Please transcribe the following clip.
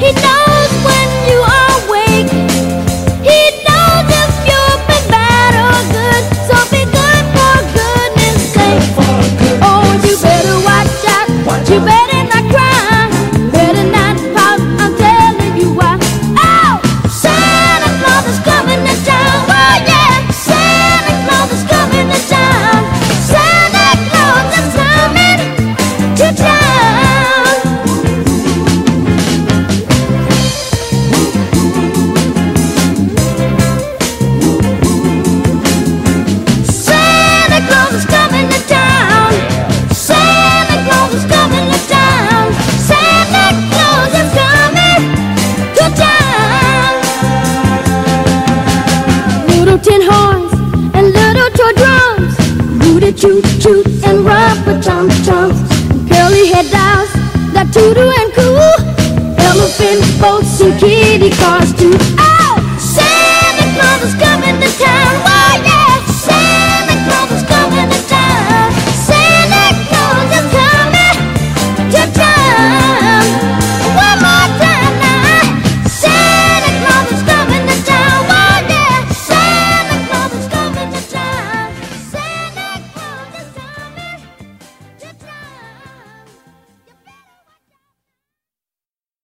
He knows. and horns and little toy drums, booty choo choo and rubber chum chums, curly head dolls that toodle and coo, elephant boats and kitty cars too. Ah!